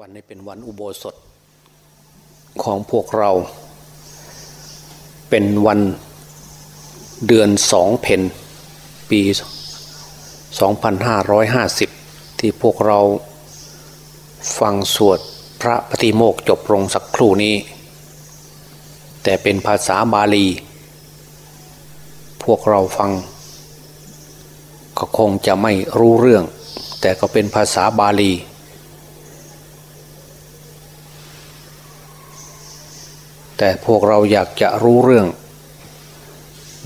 วันนี้เป็นวันอุโบสถของพวกเรา เป็นวันเดือนสองเพนปี 2550 ที่พวกเราฟังสวดพระปฏิโมกจบลงสักครู่นี้ แต่เป็นภาษาบาลี พวกเราฟัง ก็คงจะไม่รู้เรื่อง แต่ก็เป็นภาษาบาลี แต่พวกเราอยากจะรู้เรื่อง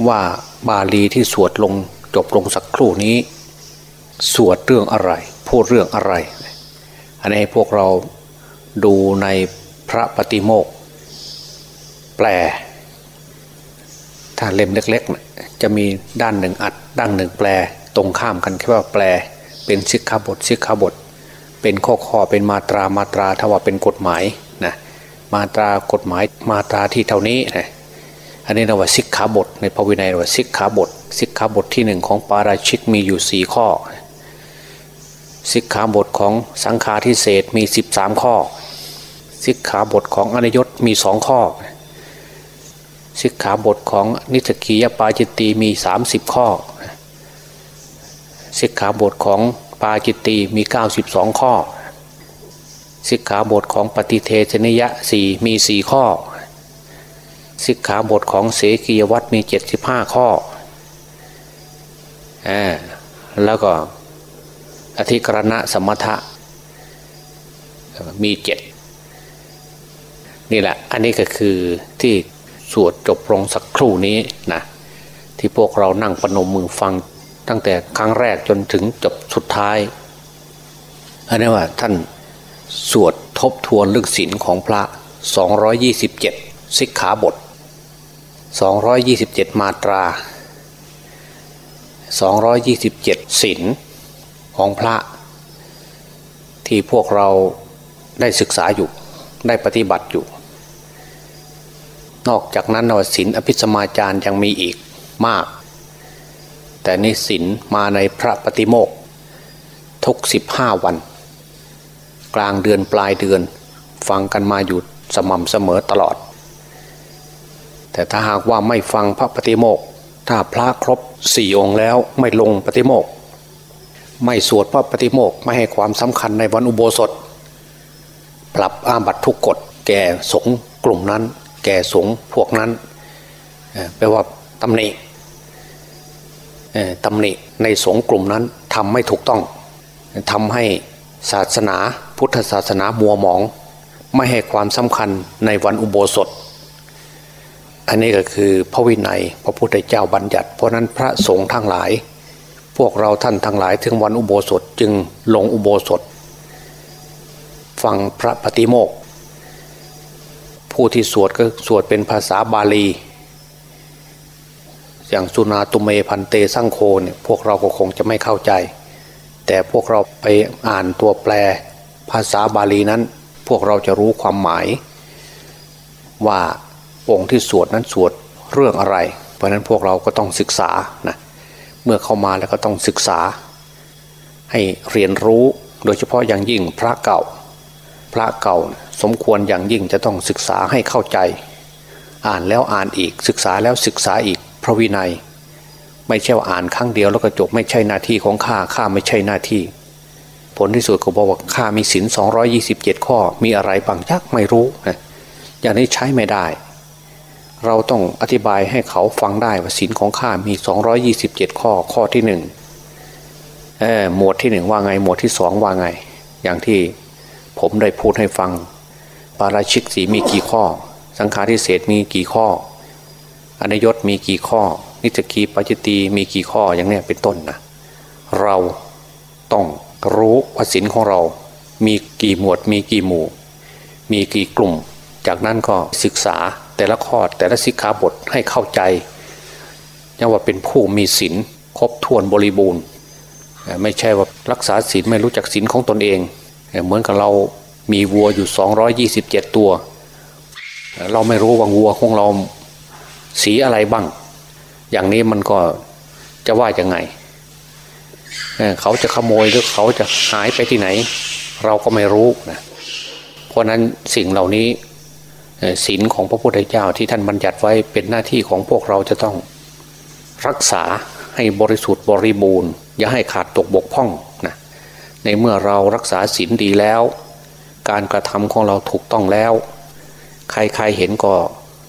ว่าบาลีที่สวดลงจบลงสักครู่นี้ สวดเรื่องอะไร พูดเรื่องอะไร อันนี้พวกเราดูในพระปฏิโมกขแปล ถ้าเล่มเล็กๆ จะมีด้านหนึ่งอัด ด้านหนึ่งแปล ตรงข้ามกันแค่ว่าแปล เป็นสิกขาบทสิกขาบท เป็นข้อข้อเป็นมาตรามาตราถ้าว่าเป็นกฎหมาย มาตรากฎหมายมาตราที่เท่านี้นะอันนี้เราว่าสิกขาบท ในพระวินัยเราว่าสิกขาบทสิกขาบทที่หนึ่งของปาราชิกมีอยู่สี่ข้อสิกขาบทของสังฆาทิเศษมีสิบสามข้อสิกขาบทของอนยศมีสองข้อสิกขาบทของนิสกียปาจิตตีมีสามสิบข้อสิกขาบทของปาจิตตีมีเก้าสิบสองข้อ สิกขาบทของปฏิเทศนิยะสี่มีสี่ข้อ สิกขาบทของเสกียวัตมีเจ็ดสิบห้าข้ออแล้วก็อธิกรณะสมถะมีเจ็ดนี่แหละ อันนี้ก็คือที่สวดจบลงสักครู่นี้นะที่พวกเรานั่งปนมมือฟังตั้งแต่ครั้งแรกจนถึงจบสุดท้ายอันนี้ว่าท่าน สวดทบทวนเรื่องศีลของพระ 227 สิกขาบท 227 มาตรา 227ศีลของพระ ที่พวกเราได้ศึกษาอยู่ได้ปฏิบัติอยู่ นอกจากนั้นนศีลอภิสมาจารยังมีอีกมาก แต่นี่ศีลมาในพระปฏิโมกข์ทุกสิบห้าวัน กลางเดือนปลายเดือน ฟังกันมาอยู่สม่ำเสมอตลอด แต่ถ้าหากว่าไม่ฟังพระปฏิโมกถ้าพระครบสี่องค์แล้วไม่ลงปฏิโมกไม่สวดพระปฏิโมกไม่ให้ความสำคัญในวันอุโบสถ ปรับอาบัตทุกกฎแก่สงฆ์กลุ่มนั้น แก่สงฆ์พวกนั้นแปลว่าตำหนิตำหนิในสงฆ์กลุ่มนั้นทำไม่ถูกต้องทำให้ศาสนา พุทธศาสนามัวหมอง ไม่ให้ความสำคัญในวันอุโบสถ อันนี้ก็คือพระวินัยพระพุทธเจ้าบัญญัติ เพราะนั้นพระสงฆ์ทั้งหลาย พวกเราท่านทั้งหลายถึงวันอุโบสถจึงลงอุโบสถ ฟังพระปฏิโมกข์ผู้ที่สวดก็สวดเป็นภาษาบาลีอย่างสุนาตุเมพันเตสังโคเนี่ยพวกเราก็คงจะไม่เข้าใจ แต่พวกเราไปอ่านตัวแปล ภาษาบาลีนั้น พวกเราจะรู้ความหมาย ว่าองค์ที่สวดนั้นสวดเรื่องอะไร เพราะนั้นพวกเราก็ต้องศึกษานะเมื่อเข้ามาแล้วก็ต้องศึกษา ให้เรียนรู้โดยเฉพาะอย่างยิ่งพระเก่า พระเก่าสมควรอย่างยิ่งจะต้องศึกษาให้เข้าใจ อ่านแล้วอ่านอีกศึกษาแล้วศึกษาอีกพระวินัย ไม่ใช่ว่าอ่านครั้งเดียวแล้วก็จบไม่ใช่หน้าที่ของข้าข้าไม่ใช่หน้าที่ ผลที่สุดก็บอกว่าข้ามีศีล227 ข้อมีอะไรบางยักไม่รู้นะอย่างนี้ใช้ไม่ได้ เราต้องอธิบายให้เขาฟังได้ว่าศีลของข้ามี 227 ข้อข้อที่หนึ่งหมวดที่หนึ่งว่าไง หมวดที่สองว่าไง อย่างที่ผมได้พูดให้ฟัง ปาราชิกสีมีกี่ข้อ สังฆาทิเศษมีกี่ข้ออนยศมีกี่ข้อ นิจกีปัจจิตีมีกี่ข้ออย่างนี้เป็นต้นนะเราต้อง รู้ว่าศีลของเรา มีกี่หมวด มีกี่หมู่ มีกี่กลุ่ม จากนั้นก็ศึกษาแต่ละข้อแต่ละสิกขาบทให้เข้าใจยังว่าเป็นผู้มีศีลครบถ้วนบริบูรณ์ ไม่ใช่ว่ารักษาศีลไม่รู้จักศีลของตนเอง เหมือนกับเรามีวัวอยู่ 227 ตัว เราไม่รู้ว่าวัวของเราสีอะไรบ้าง อย่างนี้มันก็จะว่ายังไง เขาจะขโมยหรือเขาจะหายไปที่ไหน เราก็ไม่รู้นะเพราะนั้นสิ่งเหล่านี้ศีลของพระพุทธเจ้าที่ท่านบัญญัติไว้เป็นหน้าที่ของพวกเราจะต้อง รักษาให้บริสุทธิ์บริบูรณ์ อย่าให้ขาดตกบกพร่องนะในเมื่อเรารักษาศีลดีแล้ว การกระทำของเราถูกต้องแล้ว ใครๆเห็นก็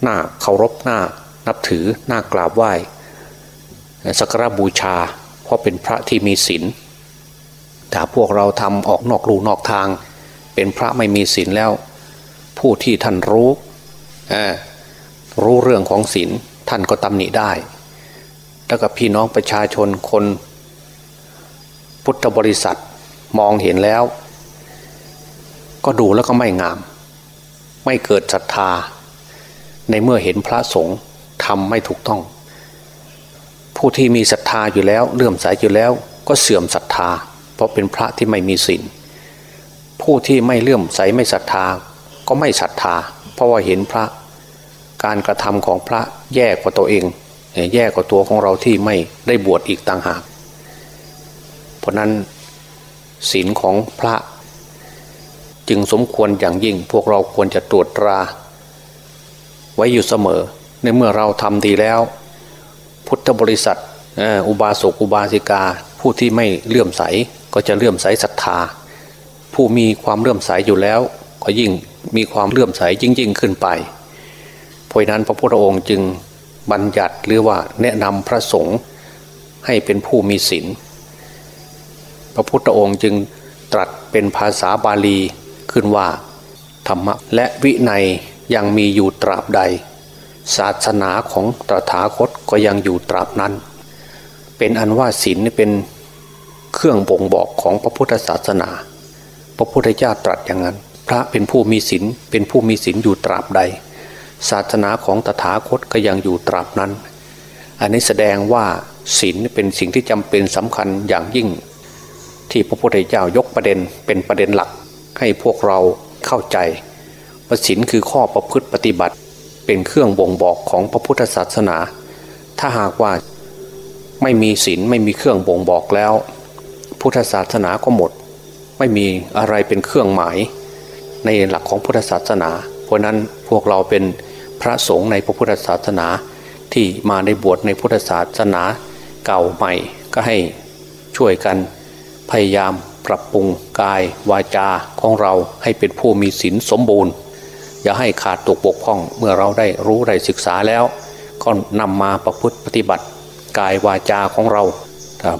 หน้าเคารพหน้านับถือหน้ากราบไหว้สักการบูชา เพราะเป็นพระที่มีศีลแต่พวกเราทำออกนอกลูนอกทาง เป็นพระไม่มีศีลแล้ว ผู้ที่ท่านรู้รู้เรื่องของศีลท่านก็ตำหนิได้ แล้วกับพี่น้องประชาชนคน พุทธบริษัทมองเห็นแล้ว ก็ดูแล้วก็ไม่งาม ไม่เกิดศรัทธา ในเมื่อเห็นพระสงฆ์ทำไม่ถูกต้อง ผู้ที่มีศรัทธาอยู่แล้วเลื่อมใสอยู่แล้วก็เสื่อมศรัทธา เพราะเป็นพระที่ไม่มีศีลผู้ที่ไม่เลื่อมใสไม่ศรัทธาก็ไม่ศรัทธา เพราะว่าเห็นพระการกระทำของพระแย่กว่าตัวเอง แย่กว่าตัวของเราที่ไม่ได้บวชอีกต่างหาก เพราะนั้นศีลของพระ จึงสมควรอย่างยิ่งพวกเราควรจะตรวจตรา ไว้อยู่เสมอ ในเมื่อเราทำดีแล้ว พุทธบริษัทอุบาสกอุบาสิกา ผู้ที่ไม่เลื่อมใสก็จะเลื่อมใสศรัทธา ผู้มีความเลื่อมใสอยู่แล้ว ก็ยิ่งมีความเลื่อมใสยิ่งยิ่งขึ้นไป เพราะนั้นพระพุทธองค์จึงบัญญัติหรือว่าแนะนำพระสงฆ์ให้เป็นผู้มีศีลพระพุทธองค์จึงตรัสเป็นภาษาบาลีขึ้นว่า ธรรมะและวินัยยังมีอยู่ตราบใด ศาสนาของตถาคตก็ยังอยู่ตราบนั้น เป็นอันว่าศีลเป็นเครื่องบ่งบอกของพระพุทธศาสนา พระพุทธเจ้าตรัสอย่างนั้น พระเป็นผู้มีศีลเป็นผู้มีศีลอยู่ตราบใด ศาสนาของตถาคตก็ยังอยู่ตราบนั้น อันนี้แสดงว่าศีลเป็นสิ่งที่จำเป็นสำคัญอย่างยิ่ง ที่พระพุทธเจ้ายกประเด็นเป็นประเด็นหลักให้พวกเราเข้าใจว่าศีลคือข้อประพฤติปฏิบัติ เป็นเครื่องบ่งบอกของพระพุทธศาสนา ถ้าหากว่าไม่มีศีลไม่มีเครื่องบ่งบอกแล้ว พุทธศาสนาก็หมด ไม่มีอะไรเป็นเครื่องหมาย ในหลักของพุทธศาสนา เพราะนั้นพวกเราเป็นพระสงฆ์ในพระพุทธศาสนาที่มาในบวชในพุทธศาสนาเก่าใหม่ก็ให้ช่วยกันพยายามปรับปรุงกายวาจาของเราให้เป็นผู้มีศีลสมบูรณ์ อย่าให้ขาดตกบกพร่องเมื่อเราได้รู้ได้ศึกษาแล้ว ก็นำมาประพฤติปฏิบัติ กายวาจาของเราครับ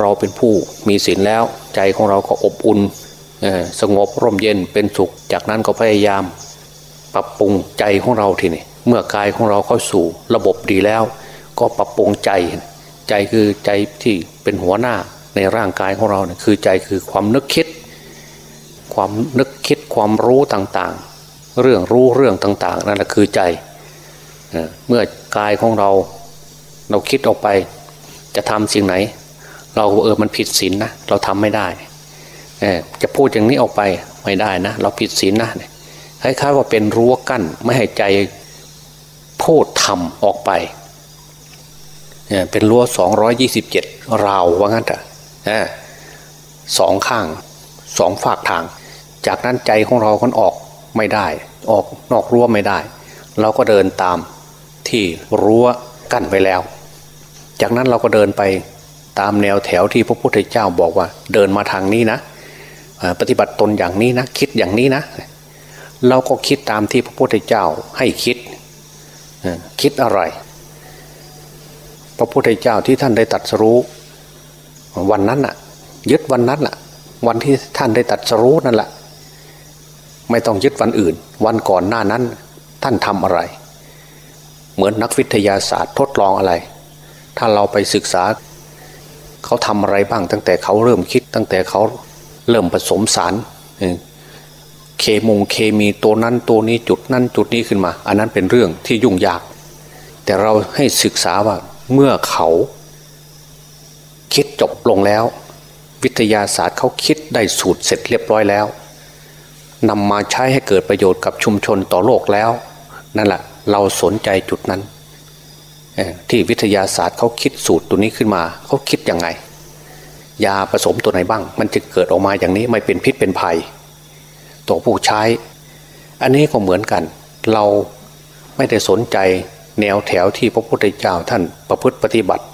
เราเป็นผู้มีศีลแล้วใจของเราก็อบอุ่นสงบร่มเย็นเป็นสุข จากนั้นก็พยายาม ปรับปรุงใจของเราทีนี้เมื่อกายของเราเข้าสู่ระบบดีแล้ว ก็ปรับปรุงใจใจคือใจที่เป็นหัวหน้าในร่างกายของเราเนี่ยคือใจคือความนึกคิด ความนึกคิดความรู้ต่าง เรื่องรู้เรื่องต่าง ๆ นั่นแหละคือใจเมื่อกายของเราเราคิดออกไป จะทำสิ่งไหน เราเออมันผิดศีลนนะเราทำไม่ได้จะพูดอย่างนี้ออกไปไม่ได้นะ เราผิดศีลนะคล้ายๆว่าเป็นรั้วกั้นไม่ให้ใจพูดทำออกไปเป็นรั้วสองร้อยยี่สิบเจ็ดราวว่างั้นเถอะสองข้างสองฝากทาง จากนั้นใจของเราคนออก ไม่ได้ ออกนอกรั้วไม่ได้ เราก็เดินตามที่รั้วกั้นไว้แล้ว จากนั้นเราก็เดินไปตามแนวแถวที่พระพุทธเจ้าบอกว่า เดินมาทางนี้นะปฏิบัติตนอย่างนี้นะ คิดอย่างนี้นะ เราก็คิดตามที่พระพุทธเจ้าให้คิดคิดอะไร พระพุทธเจ้าที่ท่านได้ตัดสรู้วันนั้นน่ะ ยึดวันนั้นน่ะ วันที่ท่านได้ตัดสรู้นั่นแหละ ไม่ต้องยึดวันอื่น วันก่อนหน้านั้นท่านทำอะไร เหมือนนักวิทยาศาสตร์ทดลองอะไร ถ้าเราไปศึกษา เขาทำอะไรบ้าง ตั้งแต่เขาเริ่มคิด ตั้งแต่เขาเริ่มผสมสารเคมงเคมีตัวนั้นตัวนี้จุดนั้นจุดนี้ขึ้นมา อันนั้นเป็นเรื่องที่ยุ่งยาก แต่เราให้ศึกษาว่าเมื่อเขาคิดจบลงแล้ว วิทยาศาสตร์เขาคิดได้สูตรเสร็จเรียบร้อยแล้ว นำมาใช้ให้เกิดประโยชน์กับชุมชนต่อโลกแล้ว นั่นแหละเราสนใจจุดนั้นที่วิทยาศาสตร์เขาคิดสูตรตัวนี้ขึ้นมาเขาคิดยังไง ยาผสมตัวไหนบ้าง มันจะเกิดออกมาอย่างนี้ไม่เป็นพิษเป็นภัยต่อผู้ใช้ อันนี้ก็เหมือนกัน เราไม่ได้สนใจแนวแถวที่พระพุทธเจ้าท่านประพฤติปฏิบัติ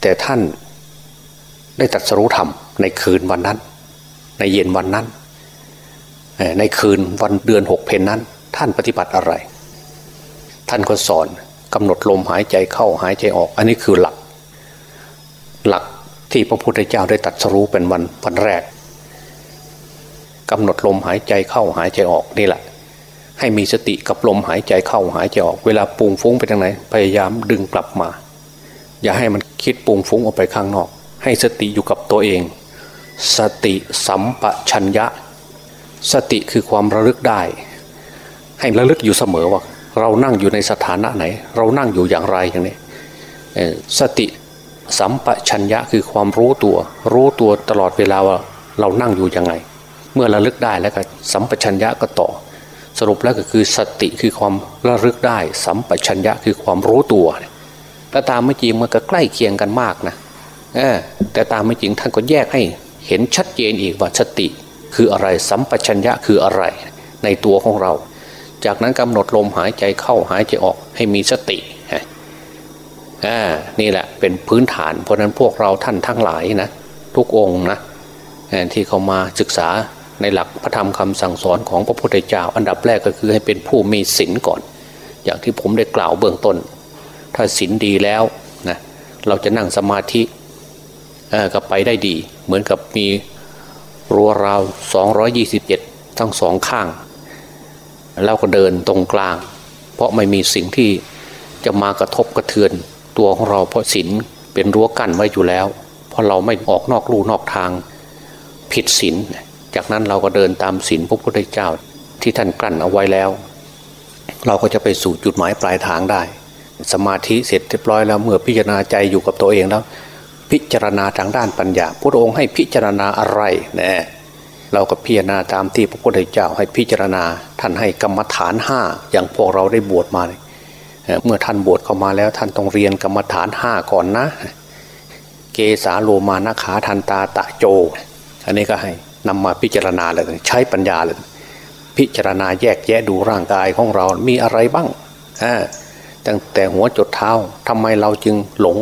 แต่ท่านได้ตรัสรู้ธรรมในคืนวันนั้น ในเย็นวันนั้น ในคืนวันเดือนหกเพนนั้น ท่านปฏิบัติอะไร ท่านก็สอนกำหนดลมหายใจเข้าหายใจออก อันนี้คือหลัก หลักที่พระพุทธเจ้าได้ตรัสรู้เป็นวันวันแรกกำหนดลมหายใจเข้าหายใจออกนี่แหละ ให้มีสติกับลมหายใจเข้าหายใจออก เวลาปุงฟุ้งไปทางไหนพยายามดึงกลับมา อย่าให้มันคิดปุงฟุ้งออกไปข้างนอก ให้สติอยู่กับตัวเอง สติสัมปชัญญะ สติคือความระลึกได้ ให้ระลึกอยู่เสมอว่า เรานั่งอยู่ในสถานะไหน เรานั่งอยู่อย่างไรอย่างนี้สติสัมปชัญญะคือความรู้ตัว รู้ตัวตลอดเวลาว่าเรานั่งอยู่ยังไง เมื่อระลึกได้แล้วก็สัมปชัญญะก็ต่อ สรุปแล้วก็คือสติคือความระลึกได้ สัมปชัญญะคือความรู้ตัวแต่ตามไม่จริงมันก็ใกล้เคียงกันมากนะแต่ตามไม่จริงท่านก็แยกให้เห็นชัดเจนอีกว่าสติ คืออะไรสัมปชัญญะคืออะไรในตัวของเรา จากนั้นกำหนดลมหายใจเข้าหายใจออกให้มีสตินี่แหละเป็นพื้นฐาน เพราะนั้นพวกเราท่านทั้งหลายนะทุกองนะที่เขามาศึกษาในหลักพระธรรมคำสั่งสอนของพระพุทธเจ้า อันดับแรกก็คือให้เป็นผู้มีศีลก่อน อย่างที่ผมได้กล่าวเบื้องต้น ถ้าศีลดีแล้วนะเราจะนั่งสมาธิก็ไปได้ดี เหมือนกับมี รั้วราว 227 ทั้งสองข้าง แล้วก็เดินตรงกลาง เพราะไม่มีสิ่งที่จะมากระทบกระเทือนตัวของเราเพราะศีลเป็นรั้วกั้นไว้อยู่แล้ว เพราะเราไม่ออกนอกลู่นอกทางผิดศีลจากนั้นเราก็เดินตามศีลพระพุทธเจ้าที่ท่านกลั่นเอาไว้แล้ว เราก็จะไปสู่จุดหมายปลายทางได้ สมาธิเสร็จเรียบร้อยแล้วเมื่อพิจารณาใจอยู่กับตัวเองแล้ว พิจารณาทางด้านปัญญา พระองค์ให้พิจารณาอะไรนะเราก็พิจารณาตามที่พระพุทธเจ้าให้พิจารณาท่านให้กรรมฐานห้าอย่างพวกเราได้บวชมาเมื่อท่านบวชเข้ามาแล้วท่านต้องเรียนกรรมฐานห้าก่อนนะ เกสาโลมานาขาทันตาตะโจ อันนี้ก็ให้นำมาพิจารณาเลยใช้ปัญญาเลยพิจารณาแยกแยะดูร่างกายของเรา มีอะไรบ้างตั้งแต่หัวจดเท้าทำไมเราจึงหลง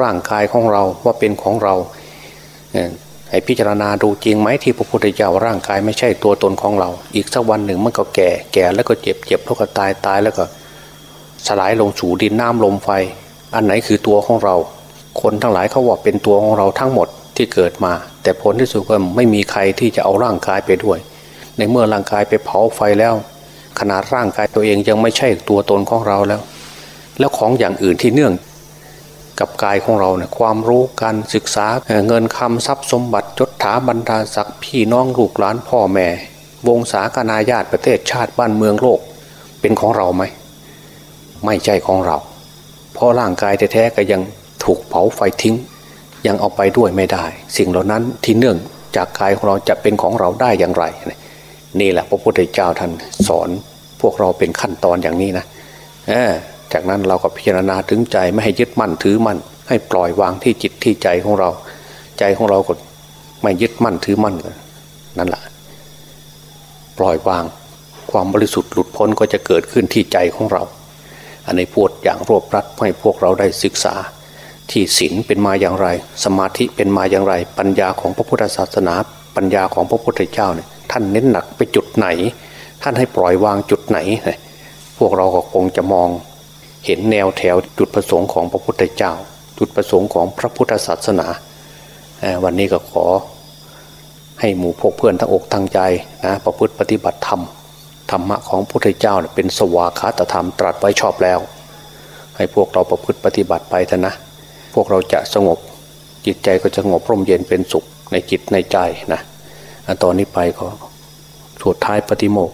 ร่างกายของเราว่าเป็นของเราให้พิจารณาดูจริงไหมที่พระพุทธเจ้าร่างกายไม่ใช่ตัวตนของเรา อีกสักวันหนึ่งมันก็แก่แก่แล้วก็เจ็บเจ็บแล้วก็ตายตายแล้วก็สลายลงสู่ดินน้ำลมไฟ อันไหนคือตัวของเรา คนทั้งหลายเขาว่าเป็นตัวของเราทั้งหมดที่เกิดมา แต่ผลที่สุดก็ไม่มีใครที่จะเอาร่างกายไปด้วย ในเมื่อร่างกายไปเผาไฟแล้ว ขนาดร่างกายตัวเองยังไม่ใช่ตัวตนของเราแล้ว แล้วของอย่างอื่นที่เนื่อง กับกายของเราเนี่ยความรู้การศึกษาเงินคำทรัพย์สมบัติจดถาบรรดาศักดิ์พี่น้องลูกหลานพ่อแม่ วงศาคณาญาติประเทศชาติบ้านเมืองโลก เป็นของเราไหมไม่ใช่ของเรา เพราะร่างกายแท้ๆก็ยังถูกเผาไฟทิ้ง ยังเอาไปด้วยไม่ได้ สิ่งเหล่านั้นที่เนื่องจากกายของเราจะเป็นของเราได้อย่างไร นี่แหละพระพุทธเจ้าท่านสอนพวกเราเป็นขั้นตอนอย่างนี้นะ เออ จากนั้นเราก็พิจารณาถึงใจไม่ให้ยึดมั่นถือมั่น ให้ปล่อยวางที่จิตที่ใจของเรา ใจของเราก็ไม่ยึดมั่นถือมั่นนั่นแหละปล่อยวางความบริสุทธิ์หลุดพ้นก็จะเกิดขึ้นที่ใจของเรา อันนี้พูดอย่างรวบรัดให้พวกเราได้ศึกษา ที่ศีลเป็นมาอย่างไร สมาธิเป็นมาอย่างไร ปัญญาของพระพุทธศาสนา ปัญญาของพระพุทธเจ้าเนี่ยท่านเน้นหนักไปจุดไหน ท่านให้ปล่อยวางจุดไหน พวกเราก็คงจะมอง เห็นแนวแถวจุดประสงค์ของพระพุทธเจ้า จุดประสงค์ของพระพุทธศาสนา วันนี้ก็ขอให้หมู่พกเพื่อนทั้งอกทั้งใจนะประพฤติปฏิบัติธรรมธรรมะของพระพุทธเจ้าเป็นสวากขาตธรรมตรัสไว้ชอบแล้ว ให้พวกเราประพฤติปฏิบัติไปเถอะนะ พวกเราจะสงบจิตใจก็จะสงบร่มเย็นเป็นสุขในจิตในใจนะตอนนี้ไปก็สุดท้ายปฏิโมก